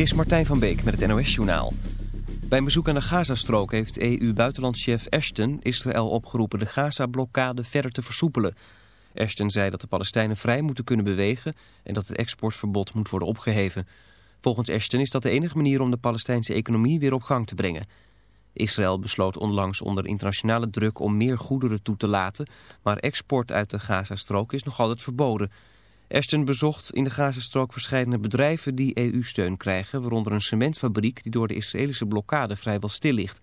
is Martijn van Beek met het NOS-journaal. Bij een bezoek aan de Gazastrook heeft EU-buitenlandschef Ashton Israël opgeroepen de Gaza-blokkade verder te versoepelen. Ashton zei dat de Palestijnen vrij moeten kunnen bewegen en dat het exportverbod moet worden opgeheven. Volgens Ashton is dat de enige manier om de Palestijnse economie weer op gang te brengen. Israël besloot onlangs onder internationale druk om meer goederen toe te laten, maar export uit de Gazastrook is nog altijd verboden... Ashton bezocht in de Gazastrook verschillende bedrijven die EU-steun krijgen, waaronder een cementfabriek die door de Israëlische blokkade vrijwel stil ligt.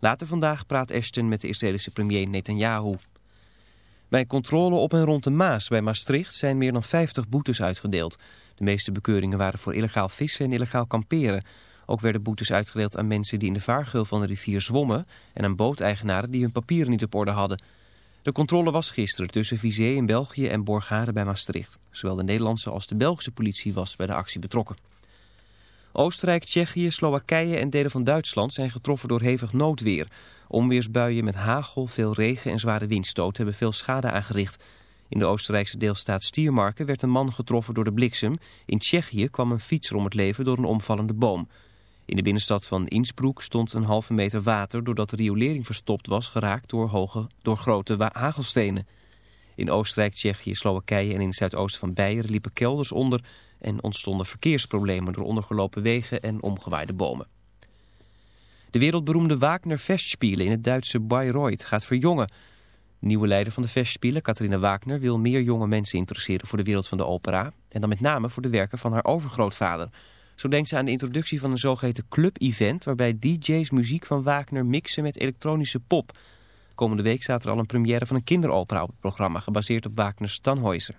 Later vandaag praat Ashton met de Israëlische premier Netanyahu. Bij controle op en rond de Maas bij Maastricht zijn meer dan 50 boetes uitgedeeld. De meeste bekeuringen waren voor illegaal vissen en illegaal kamperen. Ook werden boetes uitgedeeld aan mensen die in de vaargeul van de rivier zwommen... en aan booteigenaren die hun papieren niet op orde hadden... De controle was gisteren tussen Vizé in België en Borgade bij Maastricht. Zowel de Nederlandse als de Belgische politie was bij de actie betrokken. Oostenrijk, Tsjechië, Slowakije en delen van Duitsland zijn getroffen door hevig noodweer. Onweersbuien met hagel, veel regen en zware windstoot hebben veel schade aangericht. In de Oostenrijkse deelstaat Stiermarken werd een man getroffen door de bliksem. In Tsjechië kwam een fietser om het leven door een omvallende boom. In de binnenstad van Innsbruck stond een halve meter water... doordat de riolering verstopt was geraakt door, hoge, door grote hagelstenen. In Oostenrijk, Tsjechië, Slowakije en in het zuidoosten van Beieren liepen kelders onder... en ontstonden verkeersproblemen door ondergelopen wegen en omgewaaide bomen. De wereldberoemde Wagner Festspielen in het Duitse Bayreuth gaat verjongen. nieuwe leider van de Festspielen, Catharina Wagner, wil meer jonge mensen interesseren voor de wereld van de opera... en dan met name voor de werken van haar overgrootvader... Zo denkt ze aan de introductie van een zogeheten club-event... waarbij DJ's muziek van Wagner mixen met elektronische pop. Komende week staat er al een première van een kinderopera op het programma... gebaseerd op Wagner's Tannhäuser.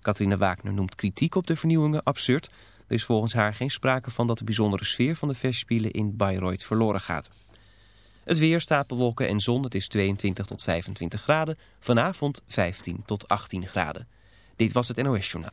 Catharina Wagner noemt kritiek op de vernieuwingen absurd. Er is volgens haar geen sprake van dat de bijzondere sfeer van de festspielen in Bayreuth verloren gaat. Het weer, stapelwolken en zon, het is 22 tot 25 graden. Vanavond 15 tot 18 graden. Dit was het NOS Journaal.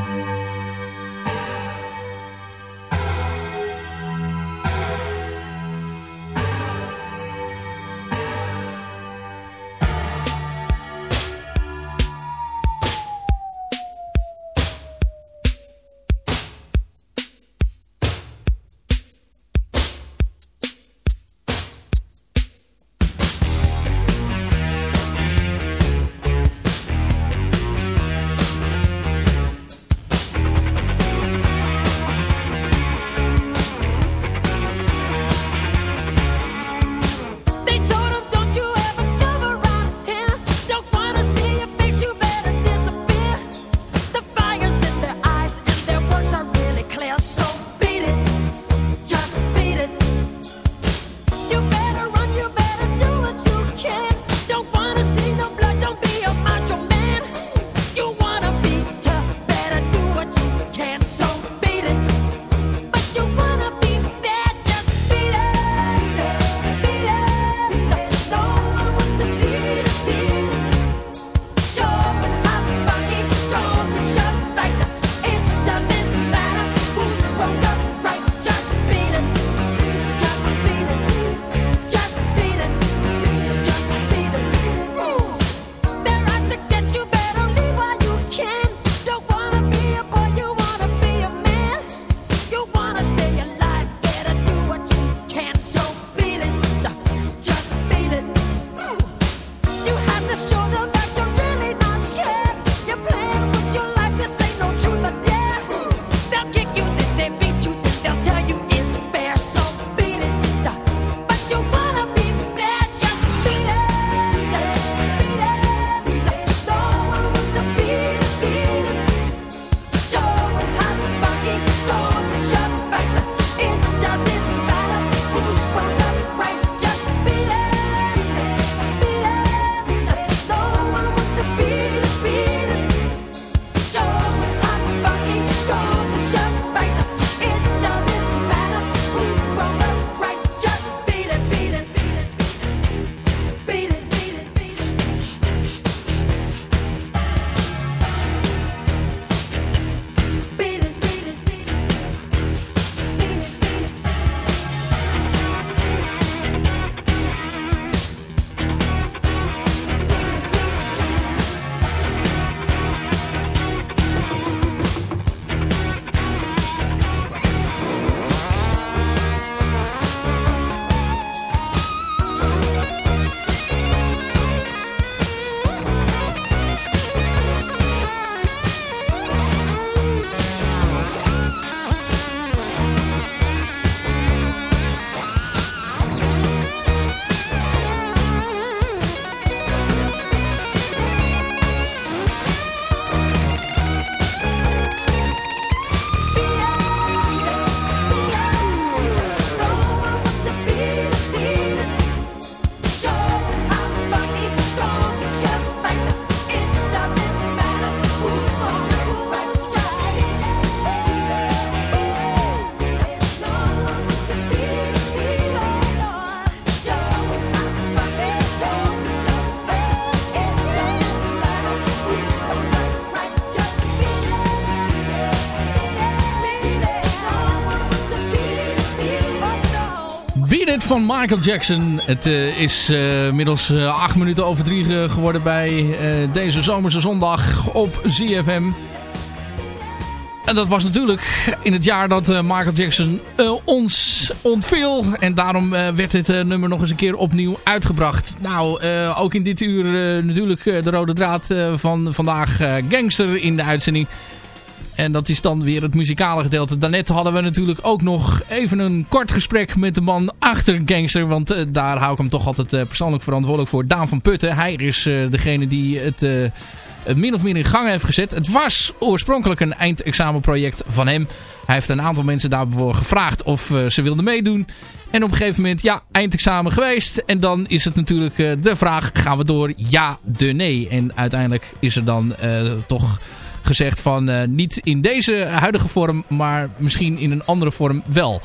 Michael Jackson. Het uh, is uh, inmiddels uh, acht minuten over drie geworden bij deze zomerse zondag op ZFM. En dat was natuurlijk in het jaar dat Michael Jackson ons ontviel. En daarom werd dit nummer nog eens een keer opnieuw uitgebracht. Nou, ook in dit uur natuurlijk de rode draad van vandaag Gangster in de uitzending. En dat is dan weer het muzikale gedeelte. Daarnet hadden we natuurlijk ook nog even een kort gesprek met de man achter Gangster. Want uh, daar hou ik hem toch altijd uh, persoonlijk verantwoordelijk voor. Daan van Putten. Hij is uh, degene die het min of meer in gang heeft gezet. Het was oorspronkelijk een eindexamenproject van hem. Hij heeft een aantal mensen daarvoor gevraagd of ze wilden meedoen. En op een gegeven moment, ja, eindexamen geweest. En dan is het natuurlijk de vraag, gaan we door ja, de nee? En uiteindelijk is er dan toch gezegd van uh, niet in deze huidige vorm, maar misschien in een andere vorm wel.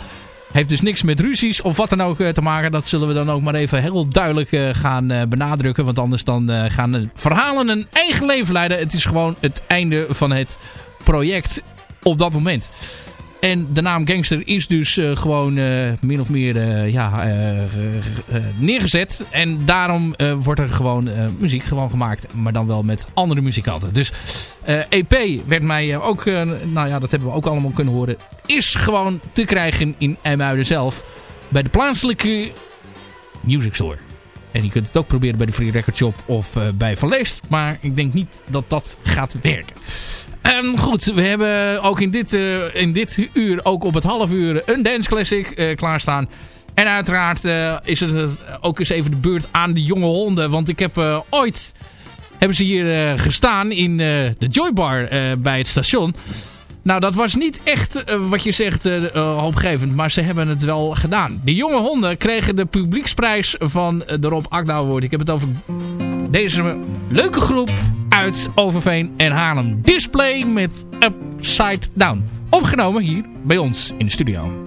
Heeft dus niks met ruzies of wat dan ook uh, te maken. Dat zullen we dan ook maar even heel duidelijk uh, gaan benadrukken. Want anders dan gaan verhalen een eigen leven leiden. Het is gewoon het einde van het project op dat moment. En de naam Gangster is dus uh, gewoon uh, min of meer uh, ja, neergezet. En daarom wordt er gewoon muziek gewoon gemaakt. Maar dan wel met andere muzikanten. Dus EP werd mij ook, nou ja, dat hebben we ook allemaal kunnen horen. Is gewoon te krijgen in IJmuiden zelf. Bij de plaatselijke Music Store. En je kunt het ook proberen bij de Free Record Shop of bij Van. Maar ik denk niet dat dat gaat werken. Um, goed, we hebben ook in dit, uh, in dit uur, ook op het half uur, een dance classic uh, klaarstaan. En uiteraard uh, is het ook eens even de beurt aan de jonge honden. Want ik heb ooit, hebben ze hier gestaan in de Joybar bij het station. Nou, dat was niet echt wat je zegt hoopgevend, maar ze hebben het wel gedaan. De jonge honden kregen de publieksprijs van de Rob Akda Award. Ik heb het over deze leuke groep uit Overveen en Haarlem. Display met Upside Down. Opgenomen hier bij ons in de studio.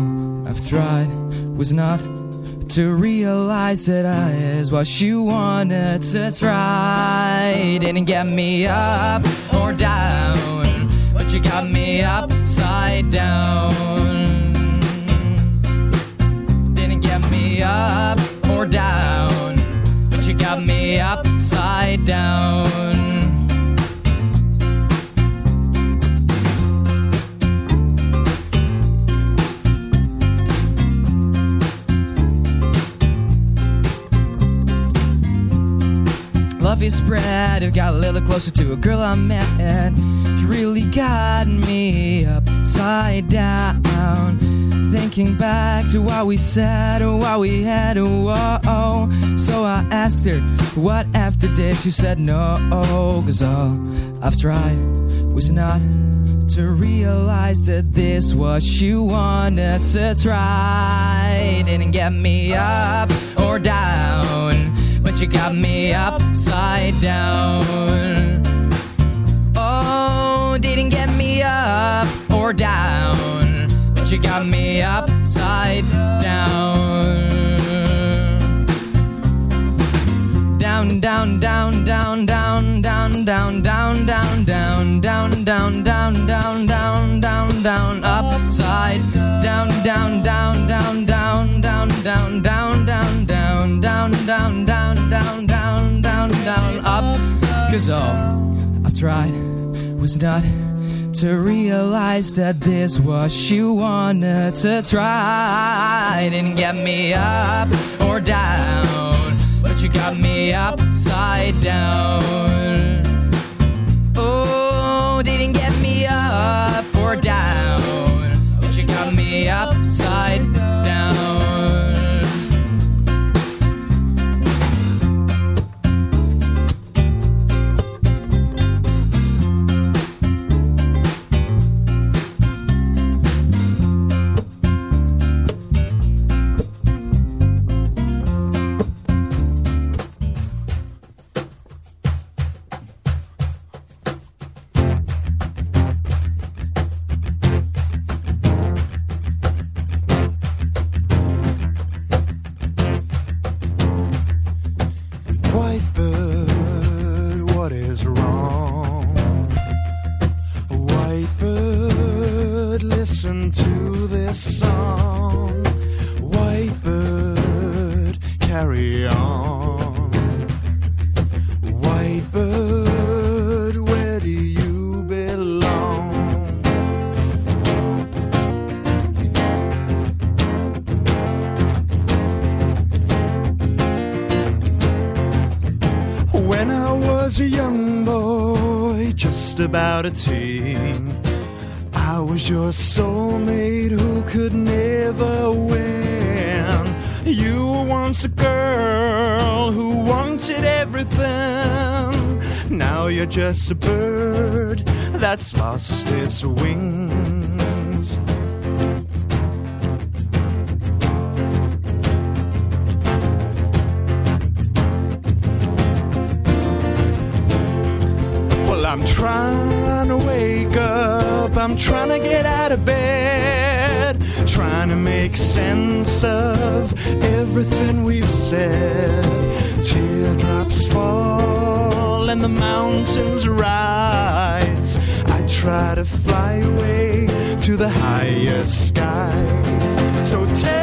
tried was not to realize that I is what she wanted to try. Didn't get me up or down, but you got me upside down. Spread. I got a little closer to a girl I met. She really got me upside down. Thinking back to what we said or what we had. Oh, oh. So I asked her, what after this? She said no, cause all I've tried was not to realize that this was she wanted to try. Didn't get me up or down but you got me upside down. Oh, didn't get me up or down, but you got me upside down. Down, down, down, down, down, down, down, down, down, down, down, down, down, down, down, down, down, upside down, down, down, down, down, down, down, down, down, down, down, down, down down, down, down, up. Cause all I've tried was not to realize that this was you wanted to try. Didn't get me up or down, but you got me upside down. Oh, didn't get me up or down, about a team. I was your soulmate who could never win. You were once a girl who wanted everything. Now you're just a bird that's lost its wings. So tell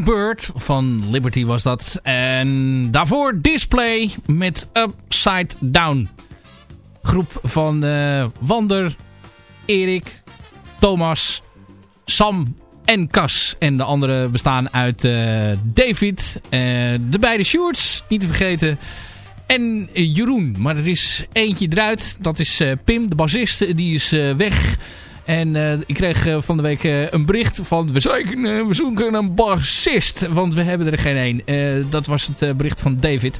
Bird van Liberty was dat. En daarvoor Display met Upside Down. Groep van eh, Wander, Erik, Thomas, Sam en Cas. En de anderen bestaan uit eh, David, eh, de beide Shorts, niet te vergeten... En Jeroen, maar er is eentje eruit. Dat is Pim, de bassist. Die is weg. En eh, ik kreeg eh, van de week eh, een bericht van... We zoeken, we zoeken een bassist, want we hebben er geen één. Dat was het bericht van David.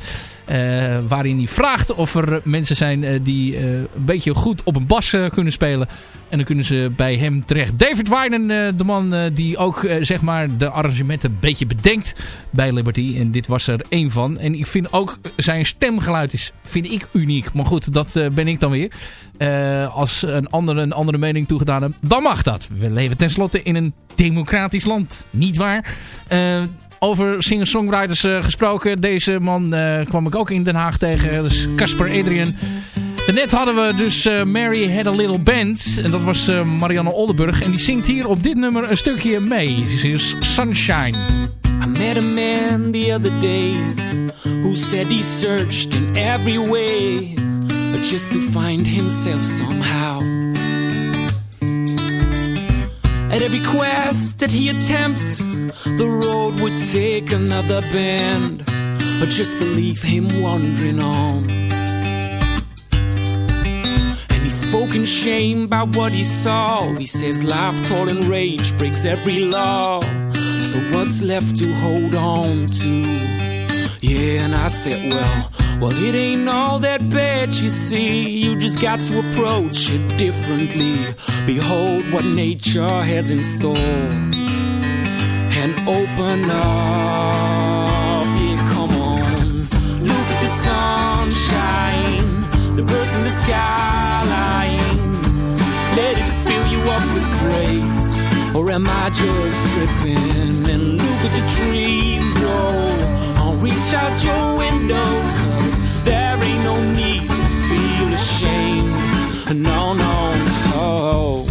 waarin hij vraagt of er mensen zijn die een beetje goed op een bas kunnen spelen. En dan kunnen ze bij hem terecht. David Wyden, eh, de man eh, die ook eh, zeg maar de arrangementen een beetje bedenkt bij Liberty. En dit was er één van. En ik vind ook zijn stemgeluid is, vind ik uniek. Maar goed, dat ben ik dan weer. Als een andere een andere mening toegedaan heeft, dan mag dat. We leven tenslotte in een democratisch land. Niet waar? Over singer-songwriters gesproken. Deze man kwam ik ook in Den Haag tegen. Dat is Casper Adrian. Net hadden we dus eh, Mary Had a Little Band. En dat was eh, Marianne Oldenburg. En die zingt hier op dit nummer een stukje mee. Ze is Sunshine. I met a man the other day who said he searched in every way just to find himself somehow. At every quest that he attempts, the road would take another bend just to leave him wandering on. In shame by what he saw. He says life, toil, and rage breaks every law. So what's left to hold on to? Yeah, and I said, well, well, it ain't all that bad, you see. You just got to approach it differently. Behold what nature has in store. And open up, yeah, come on. Look at the sunshine, the birds in the skyline. Up with grace. Or am I just tripping? And look at the trees grow. I'll reach out your window, cause there ain't no need to feel ashamed. No, no, no.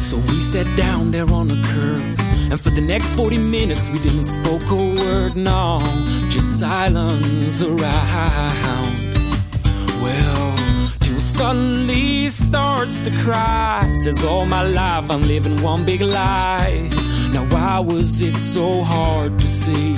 So we sat down there on a curb. And for the next 40 minutes, we didn't spoke a word, no, just silence around. Well, till suddenly starts to cry. Says, All my life I'm living one big lie. Now, why was it so hard to see?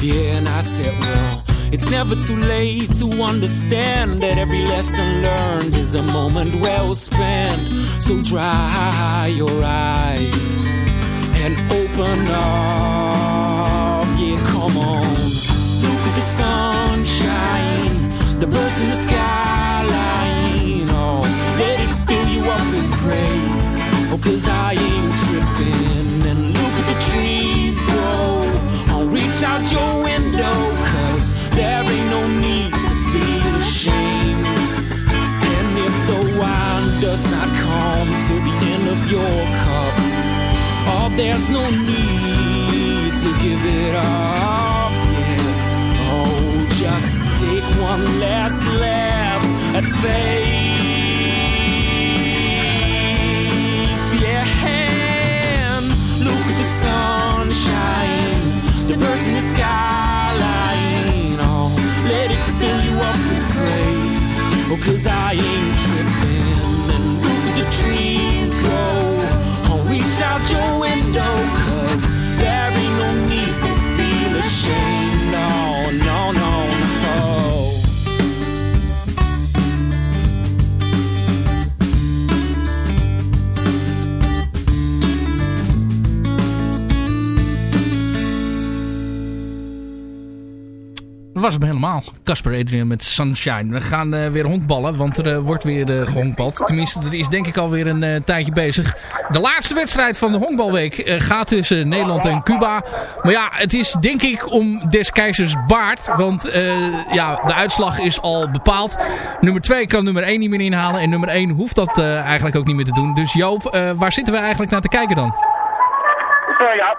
Yeah, and I said, Well, it's never too late to understand that every lesson learned is a moment well spent. So dry your eyes and open up. Yeah, come on. Look at the sunshine, the birds in the skyline. Oh, let it fill you up with praise. Oh, cause I ain't look at the sunshine, the birds in the skyline. Oh, let it fill you up with. Oh, cause I ain't tripping. And look at the trees grow. I'll reach out your window, was hem helemaal. Casper Adrian met Sunshine. We gaan eh, weer honkballen, want er eh, wordt weer uh, gehonkbald. Tenminste, er is denk ik alweer een tijdje bezig. De laatste wedstrijd van de honkbalweek gaat tussen Nederland en Cuba. Maar ja, het is denk ik om des keizers baard. Want ja, de uitslag is al bepaald. Nummer 2 kan nummer 1 niet meer inhalen. En nummer 1 hoeft dat eigenlijk ook niet meer te doen. Dus Joop, waar zitten we eigenlijk naar te kijken dan? Ja,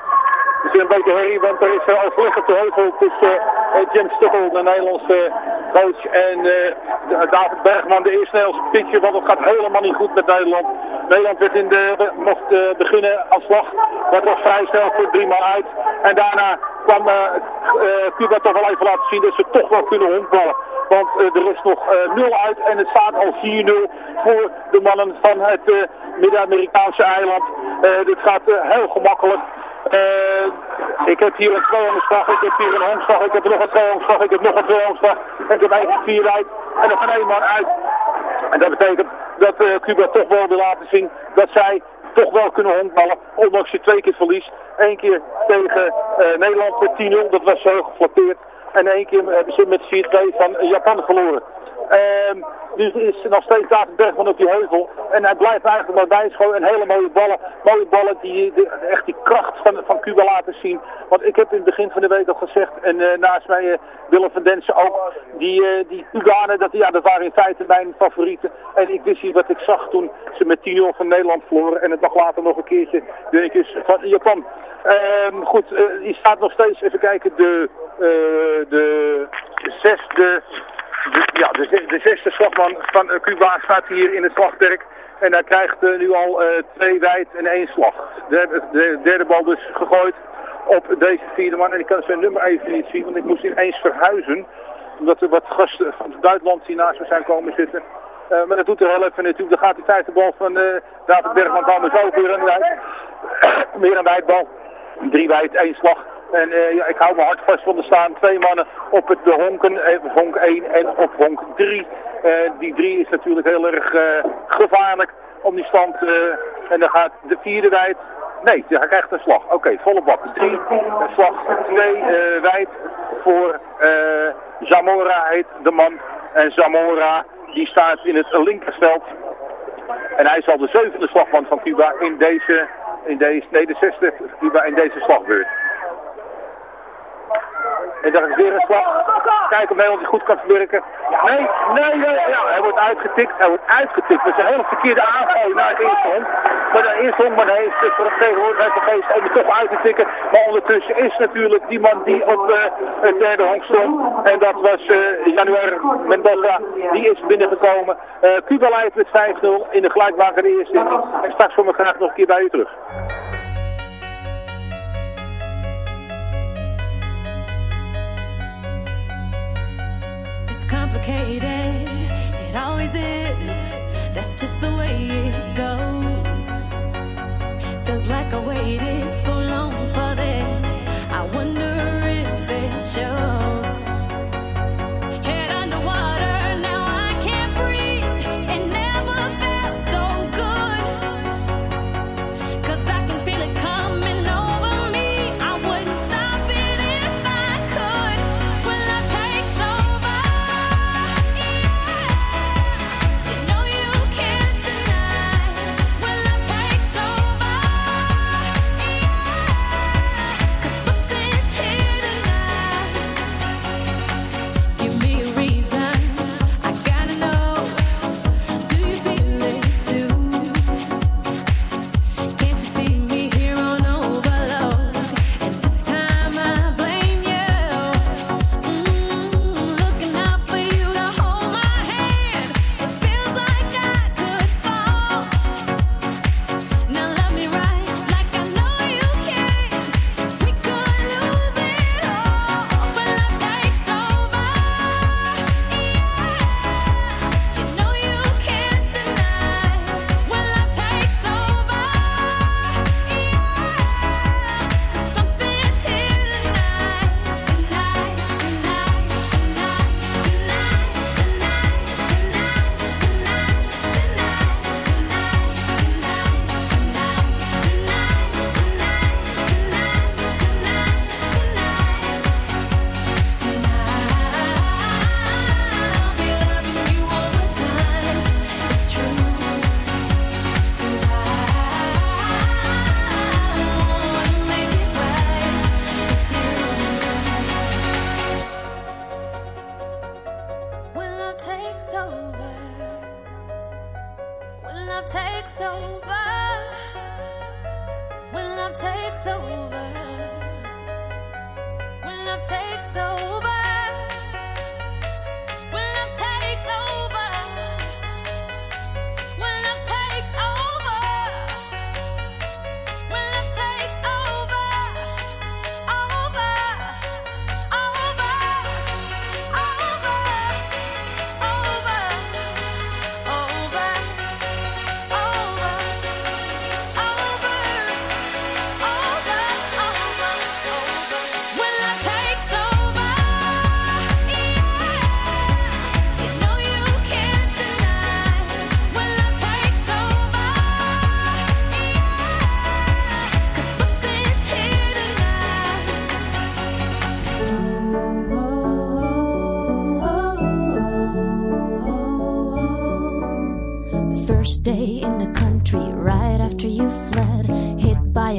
het is een beetje herrie, want er is uh, overleg op de heuvel tussen uh, Jim Stubble, de Nederlandse coach, en uh, David Bergman, de eerste Nederlandse pitcher, want het gaat helemaal niet goed met Nederland. Nederland werd in de, mocht uh, beginnen als slag, dat was vrij snel voor drie man uit. En daarna kwam Cuba toch wel even laten zien dat ze toch wel kunnen honkballen. Want er is nog uh, 0 uit en het staat al 4-0 voor de mannen van het Midden-Amerikaanse eiland. Dit gaat heel gemakkelijk. Eh, ik heb hier een tweehonderdslag, ik heb hier een hongslag, ik heb nog een tweehonderdslag, ik heb nog een tweehonderdslag. En ik heb eigenlijk vier uit en nog een één man uit. En dat betekent dat eh, Cuba toch wel wil laten zien dat zij toch wel kunnen honkballen, ondanks je twee keer verliest. Eén keer tegen eh, Nederland met 10-0, dat was zo geflatteerd. En één keer hebben ze met 4-2 van Japan verloren. Ehm nu is nog steeds David Bergman op die heuvel. En hij blijft eigenlijk maar bijschoten. En hele mooie ballen. Mooie ballen die, die- echt die kracht van, van Cuba laten zien. Want ik heb in het begin van de week al gezegd. En eh, naast mij eh, Willem van Densen ook. Die, eh, die Cubanen, dat, ja, dat waren in feite mijn favorieten. En ik wist niet wat ik zag toen ze met 10-0 van Nederland verloren. En het nog later nog een keertje dingetjes van Japan. Ehm, goed, die staat nog steeds, even kijken, de, de zesde de, ja, de, ze- de zesde slagman van eh, Cuba staat hier in het slagperk. En hij krijgt eh, nu al eh, twee wijd en één slag. De, de derde bal dus gegooid op deze vierde man. En ik kan zijn nummer even niet zien, want ik moest ineens verhuizen. Omdat er wat gasten van het buitenland hier naast me zijn komen zitten. Maar dat doet er heel even natuurlijk. Dan gaat die vijfde bal van eh David Bergman komen zo weer een wijd. weer een wijdbal. Drie wijd, één slag. En eh, ja, ik hou me hard vast, want er staan twee mannen op het de honken, eh, honk 1 en op honk 3. Eh, die 3 is natuurlijk heel erg eh, gevaarlijk om die stand. eh, en dan gaat de vierde wijd. Nee, hij krijgt een slag. Oké, volle bak. 3, een slag 2 eh wijd voor eh, Zamora heet de man. En Zamora die staat in het linkerveld. En hij zal de zevende slagman van Cuba in deze, in deze, nee de zesde Cuba in deze slagbeurt. En daar is weer een slag. Kijken of Nederland die goed kan verwerken. Nee, nee, nee. Ja, hij wordt uitgetikt. Hij wordt uitgetikt. Dat is een hele verkeerde aanval naar het eerste hond. Maar de eerste hond, maar heeft voor de tegenwoordigheid gegeven om het toch uit te tikken. Maar ondertussen is natuurlijk die man die op eh, het derde honk stond. En dat was eh Januar Mendoza. Die is binnengekomen. Eh Cuba leidt met 5-0 in de gelijkmaker eerste. En straks kom ik graag nog een keer bij u terug. Complicated, it always is. That's just the way it goes. Feels like I waited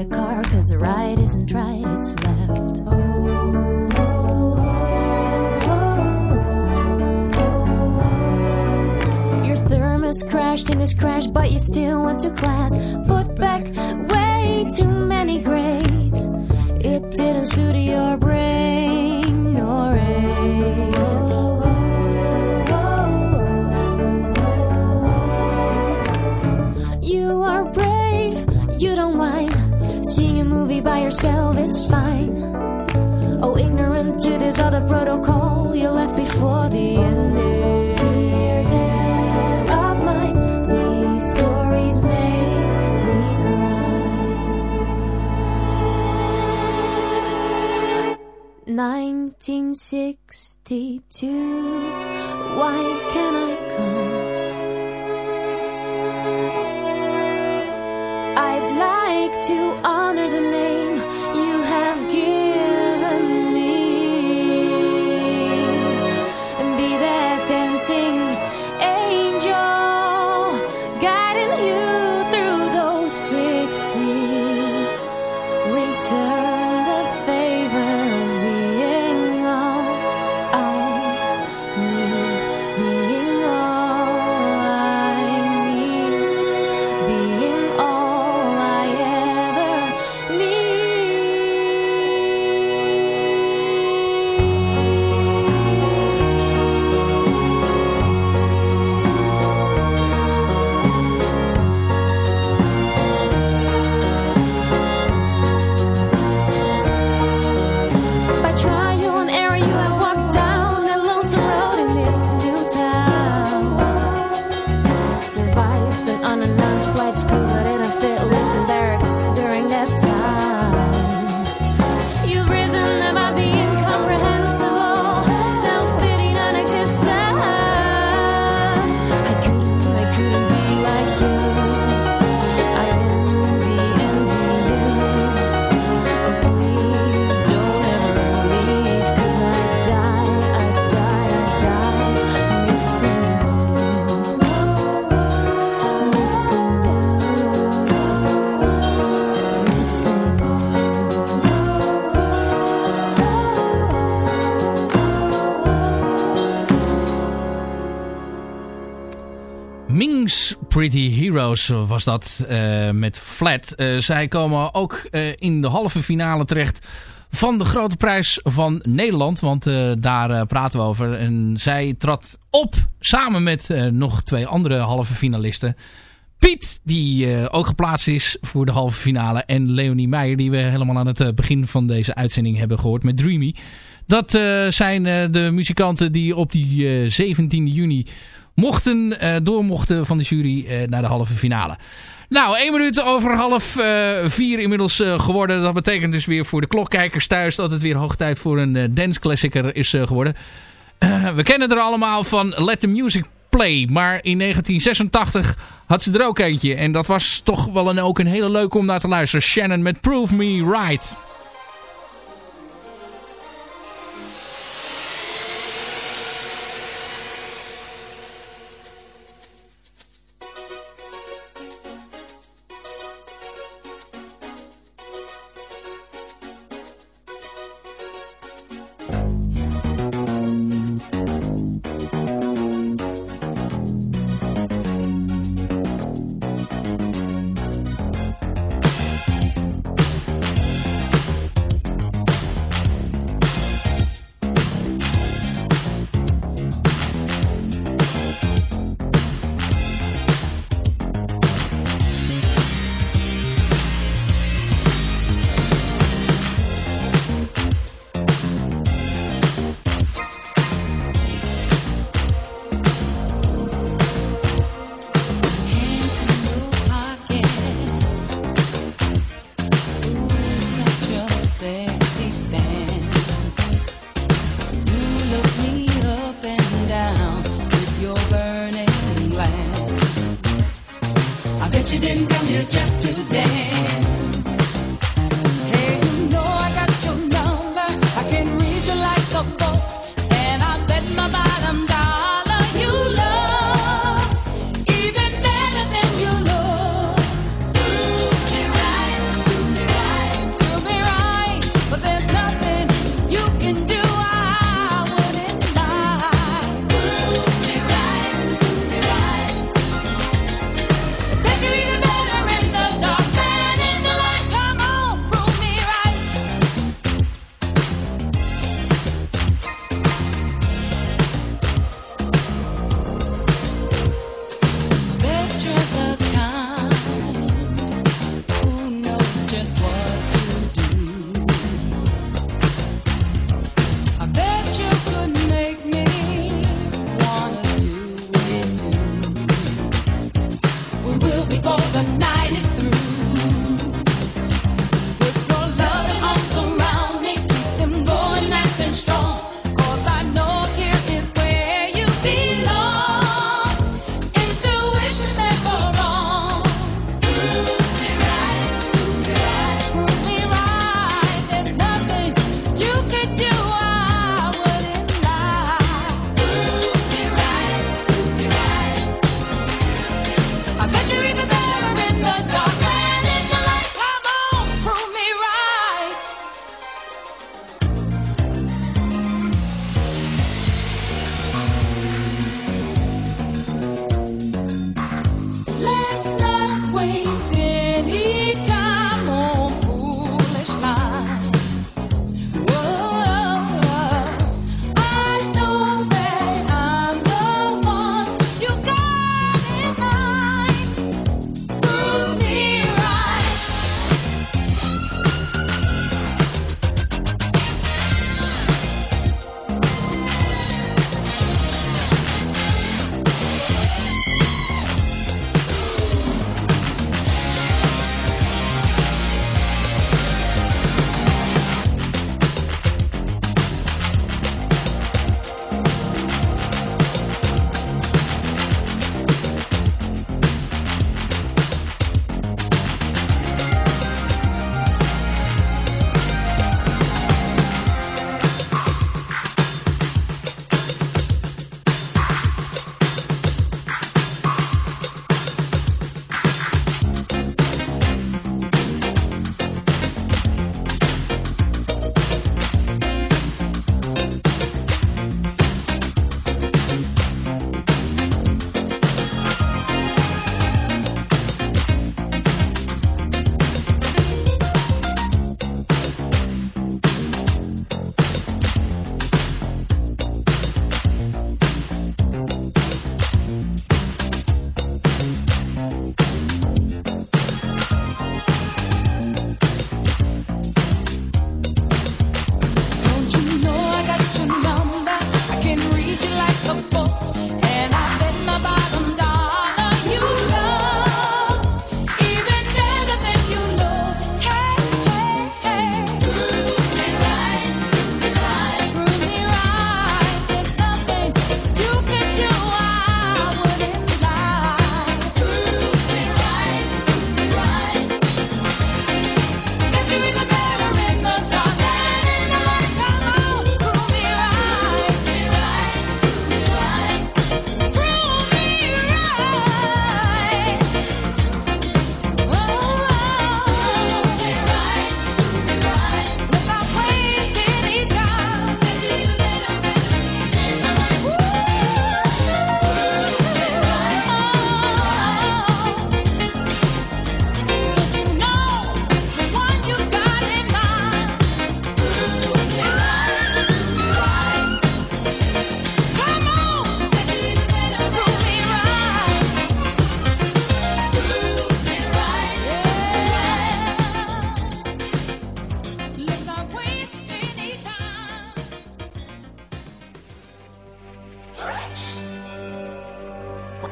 a car, cause the right isn't right, it's left. Oh, your thermos crashed in this crash, but you still went to class. Put back way too many grades. It didn't suit your yourself is fine. Oh, ignorant to this other protocol, you left before the ending me cry. 1962. Why can't I come? I'd like to Pretty Heroes was dat eh, met Flat. Eh, zij komen ook eh, in de halve finale terecht van de grote prijs van Nederland. Want daar praten we over. En zij trad op samen met nog twee andere halve finalisten. Piet, die ook geplaatst is voor de halve finale. En Leonie Meijer, die we helemaal aan het begin van deze uitzending hebben gehoord met Dreamy. Dat zijn de muzikanten die op die eh 17 juni mochten, eh, door mochten van de jury eh, naar de halve finale. Nou, één minuut over half eh, vier inmiddels geworden. Dat betekent dus weer voor de klokkijkers thuis dat het weer hoog tijd voor een eh, dance classicer is geworden. We kennen er allemaal van Let the Music Play. Maar in 1986 had ze er ook eentje. En dat was toch wel een, ook een hele leuke om naar te luisteren. Shannon met Prove Me Right.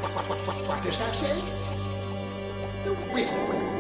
What does that say? The wizard.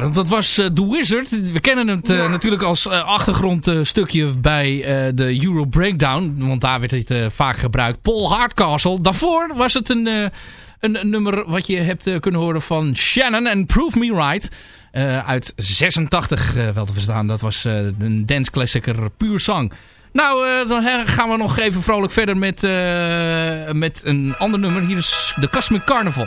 Dat- dat was eh, The Wizard. We kennen het eh, natuurlijk als eh, achtergrondstukje bij de Euro Breakdown. Want daar werd het vaak gebruikt. Paul Hardcastle. Daarvoor was het een, een, nummer wat je hebt kunnen horen van Shannon en Prove Me Right. Uit 86 eh, wel te verstaan. Dat was een dance klassieker puur zang. Nou, dan gaan we nog even vrolijk verder met, met een ander nummer. Hier is de Cosmic Carnival.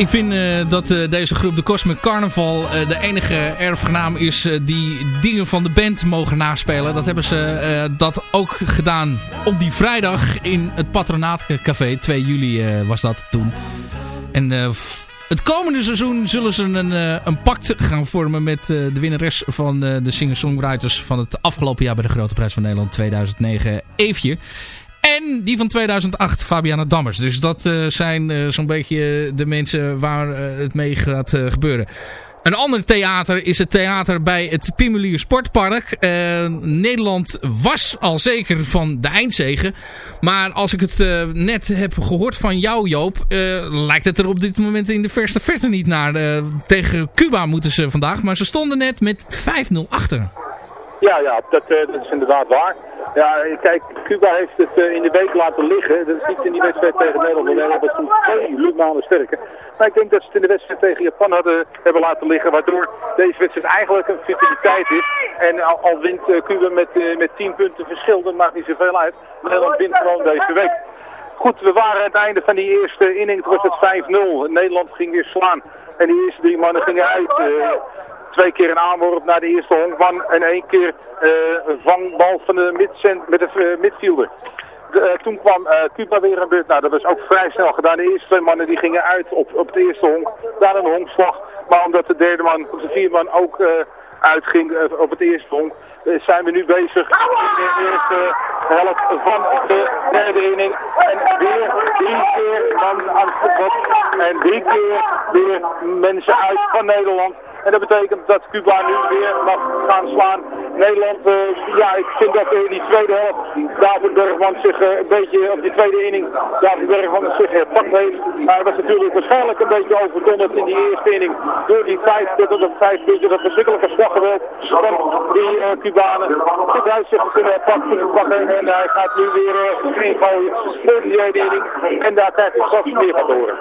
Ik vind eh, dat eh, deze groep, de Cosmic Carnival, eh, de enige erfgenaam is die dingen van de band mogen naspelen. Dat hebben ze dat ook gedaan op die vrijdag in het Patronaatcafé. 2 juli was dat toen. En het komende seizoen zullen ze een, een pact gaan vormen met de winnares van de singer-songwriters van het afgelopen jaar bij de Grote Prijs van Nederland 2009, Eefje. En die van 2008, Fabiana Dammers. Dus dat eh, zijn eh, zo'n beetje de mensen waar eh, het mee gaat eh, gebeuren. Een ander theater is het theater bij het Pimulier Sportpark. Eh, Nederland was al zeker van de eindzegen. Maar als ik het eh, net heb gehoord van jou Joop... eh, lijkt het er op dit moment in de verste verte niet naar. Eh, tegen Cuba moeten ze vandaag. Maar ze stonden net met 5-0 achter. Ja, ja, dat, eh, dat is inderdaad waar. Ja, kijk, Cuba heeft het eh, in de week laten liggen. Dat is niet in die wedstrijd tegen Nederland. Nederland was toen twee sterker. Maar ik denk dat ze het in de wedstrijd tegen Japan hadden hebben laten liggen. Waardoor deze wedstrijd eigenlijk een futiliteit is. En al, wint eh, Cuba met, met 10 punten verschil, dat maakt niet zoveel uit. Nederland wint gewoon deze week. Goed, we waren aan het einde van die eerste inning. Was het 5-0. Nederland ging weer slaan. En die eerste drie mannen gingen uit. Eh, twee keer een aanworp naar de eerste honkman. En één keer eh, een vangbal van de midcent met de eh, midfielder. De, eh, toen kwam eh, Cuba weer aan beurt. Nou, dat was ook vrij snel gedaan. De eerste twee mannen die gingen uit op, op de eerste honk. Daar een honkslag. Maar omdat de derde man, of de vierde man ook eh, uitging eh, op het eerste honk, eh, zijn we nu bezig in de eerste helft van de derde inning. En weer drie keer man aan het. En drie keer weer mensen uit van Nederland. En dat betekent dat Cuba nu weer mag gaan slaan. Nederland, eh, ja, ik vind dat in die tweede helft David Bergman zich eh, een beetje, op die tweede inning, David Bergman zich herpakt heeft. Maar hij was natuurlijk waarschijnlijk een beetje overdonderd in die eerste inning. Door die vijf, dat op vijf punten, dat verschrikkelijke slaggeweld van die eh, Hij heeft zich kunnen pakken en hij gaat nu weer uh, voor die tweede inning. En daar krijgt hij straks meer van horen.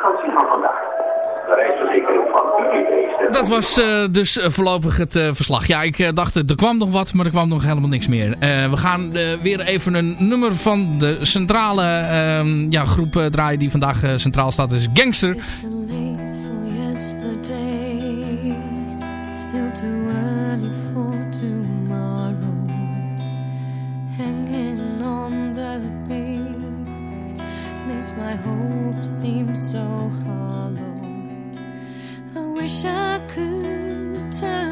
Dat was eh, dus eh, voorlopig het eh, verslag. Ja, ik eh, dacht, er kwam nog wat, maar er kwam nog helemaal niks meer. Eh, we gaan weer even een nummer van de centrale ehm, ja, groep eh, draaien die vandaag centraal staat. Dat is Gangster. Early for tomorrow. Hanging on the peak makes my hope seem so hollow. I wish I could turn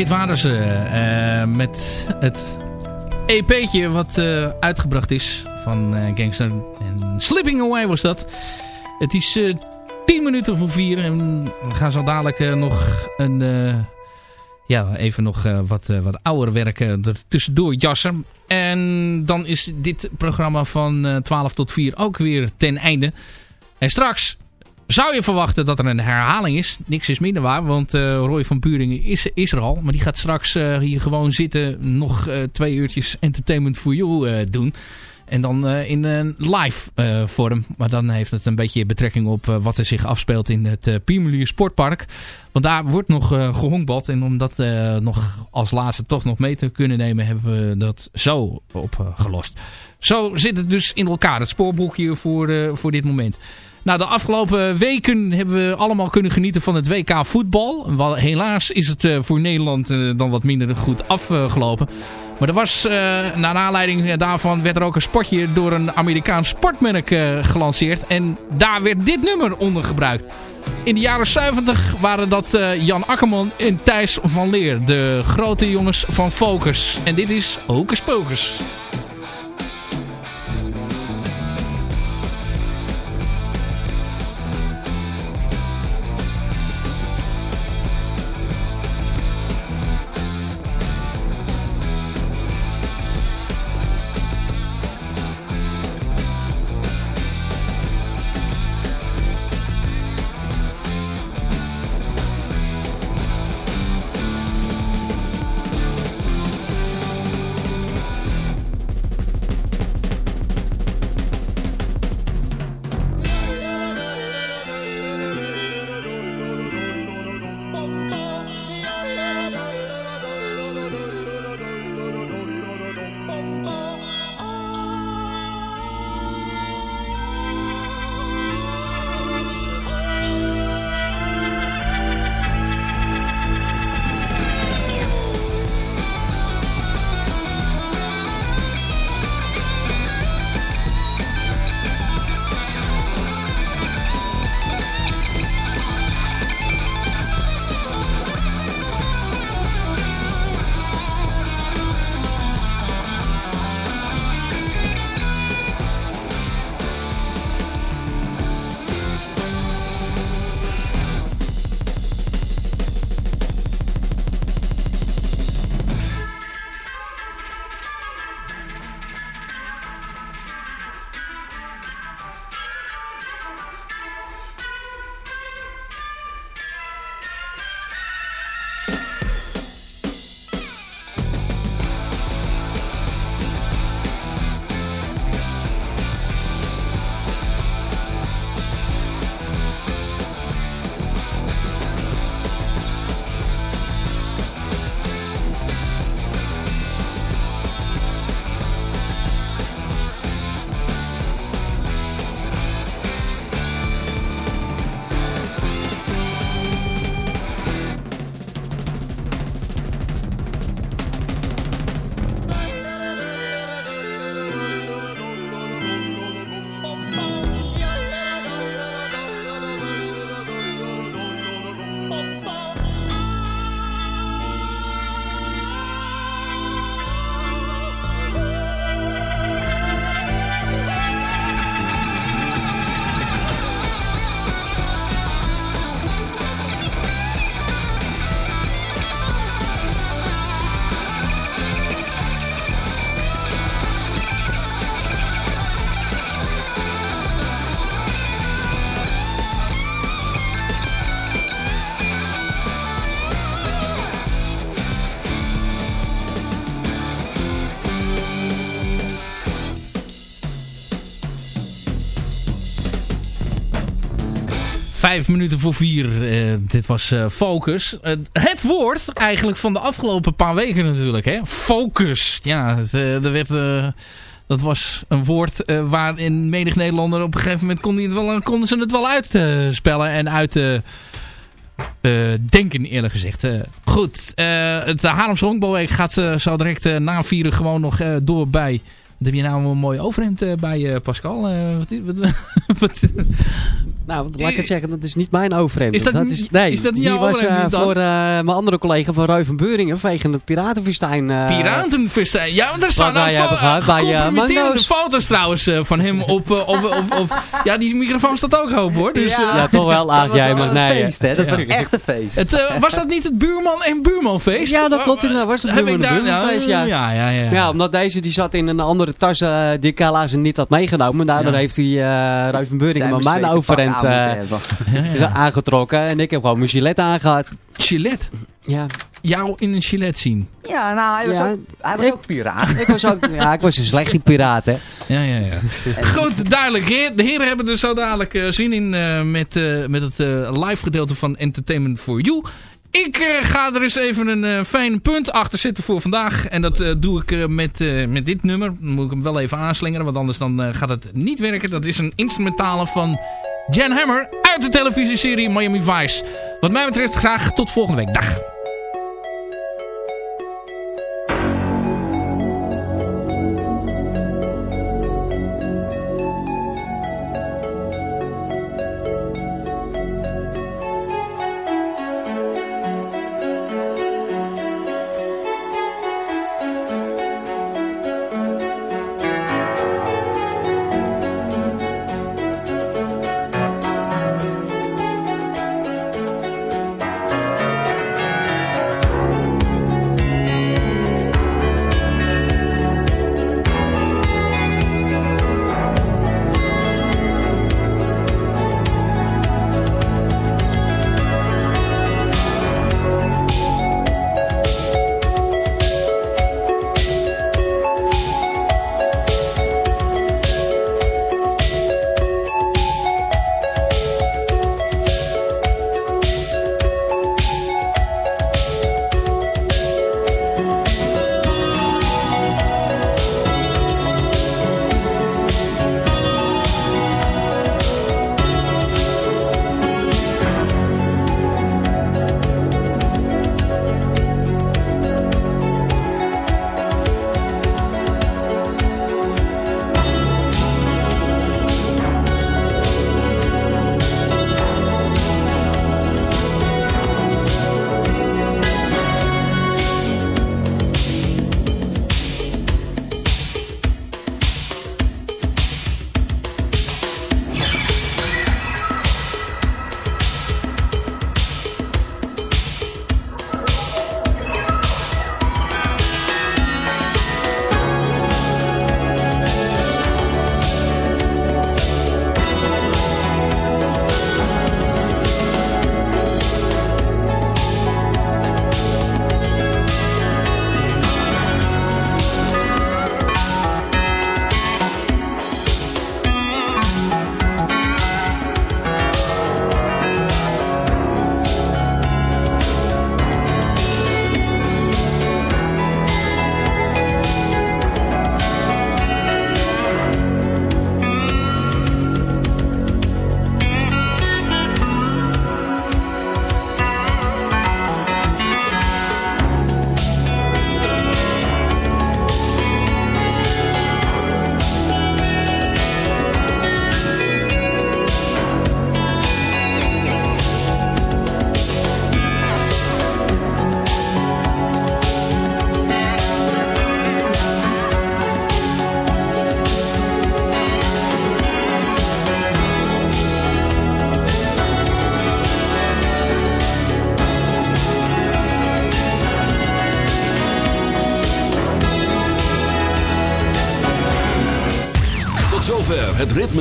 dit waren ze. eh, met het EP'tje wat eh, uitgebracht is van eh, Gangster. En Slipping Away was dat. Het is eh 10 minuten voor 4. En we gaan zo dadelijk nog een... ja, even nog wat, wat ouder werken er tussendoor jassen. En dan is dit programma van eh 12 tot 4 ook weer ten einde. En straks zou je verwachten dat er een herhaling is. Niks is minder waar, want eh, Roy van Buringen is, er al. Maar die gaat straks eh, hier gewoon zitten. Nog eh, twee uurtjes entertainment for you doen. En dan in een live vorm. Maar dan heeft het een beetje betrekking op wat er zich afspeelt in het uh, Sportpark. Want daar wordt nog uh, gehonkbald. En om dat uh, nog als laatste toch nog mee te kunnen nemen... hebben we dat zo opgelost. zo zit het dus in elkaar. Het spoorboekje voor, uh, voor dit moment. Nou, de afgelopen weken hebben we allemaal kunnen genieten van het WK voetbal. Helaas is het uh, voor Nederland uh, dan wat minder goed afgelopen. Maar er was, uh, naar aanleiding daarvan, werd er ook een spotje door een Amerikaans sportmerk gelanceerd. En daar werd dit nummer onder gebruikt. In de jaren 70 waren dat Jan Akkerman en Thijs van Leer. De grote jongens van Focus. En dit is Hocus Pocus. Vijf minuten voor vier. Uh, dit was uh, Focus. Uh, het woord eigenlijk van de afgelopen paar weken natuurlijk. Hè? Focus. Ja, het, er werd, dat was een woord waarin menig Nederlander op een gegeven moment kon het wel, konden ze het wel uitspellen en uit denken eerlijk gezegd. goed, het Haarlemse Honkbalweek gaat zo direct na vieren gewoon nog door bij... Wat heb je nou een mooi overhemd bij Pascal? wat, wat, wat Nou, laat ik het zeggen, dat is niet mijn overhemd. Is dat is, niet- nee, is dat niet die jouw was eh, voor eh, mijn andere collega van Ruiven Beuringen vanwege het Piratenfestijn. eh, Piratenfestijn. Ja, want er staan Wat wij hebben gehad bij, Mango's. foto's trouwens eh, van hem op, op, op, op, Ja, die microfoon staat ook hoog hoor. Dus, Ja, ja, toch wel, ach, was jij wel mag een nee. feest, hè? Dat Ja. was echt een feest. het, was dat niet het buurman en buurmanfeest? Ja, dat klopt. inderdaad. was het Heb buurman ik en daar- buurmanfeest, ja. Ja, ja, ja. Ja, omdat deze die zat in een andere tas die ik helaas niet had meegenomen. Daardoor Ja. heeft hij uh, Ruiven Beuringen mijn overhemd eh, aangetrokken. En ik heb gewoon mijn gilet aangehad. Gillette. Ja, Jou in een gilet zien. Ja, nou, hij was, Ja, ook, hij was ik- ook piraat. ik was ook ja, ik was een slechte piraat, hè. Ja, ja, ja. Goed, duidelijk. Heer- De heren hebben er zo dadelijk eh, zin in eh, met, eh, met het eh, live gedeelte van Entertainment for You. Ik ga er eens even een eh, fijn punt achter zetten voor vandaag. En dat eh, doe ik eh, met, eh, met dit nummer. Dan moet ik hem wel even aanslingeren, want anders dan, eh, gaat het niet werken. Dat is een instrumentale van Jan Hammer uit de televisieserie Miami Vice. Wat mij betreft graag tot volgende week. Dag!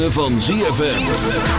Van ZFM.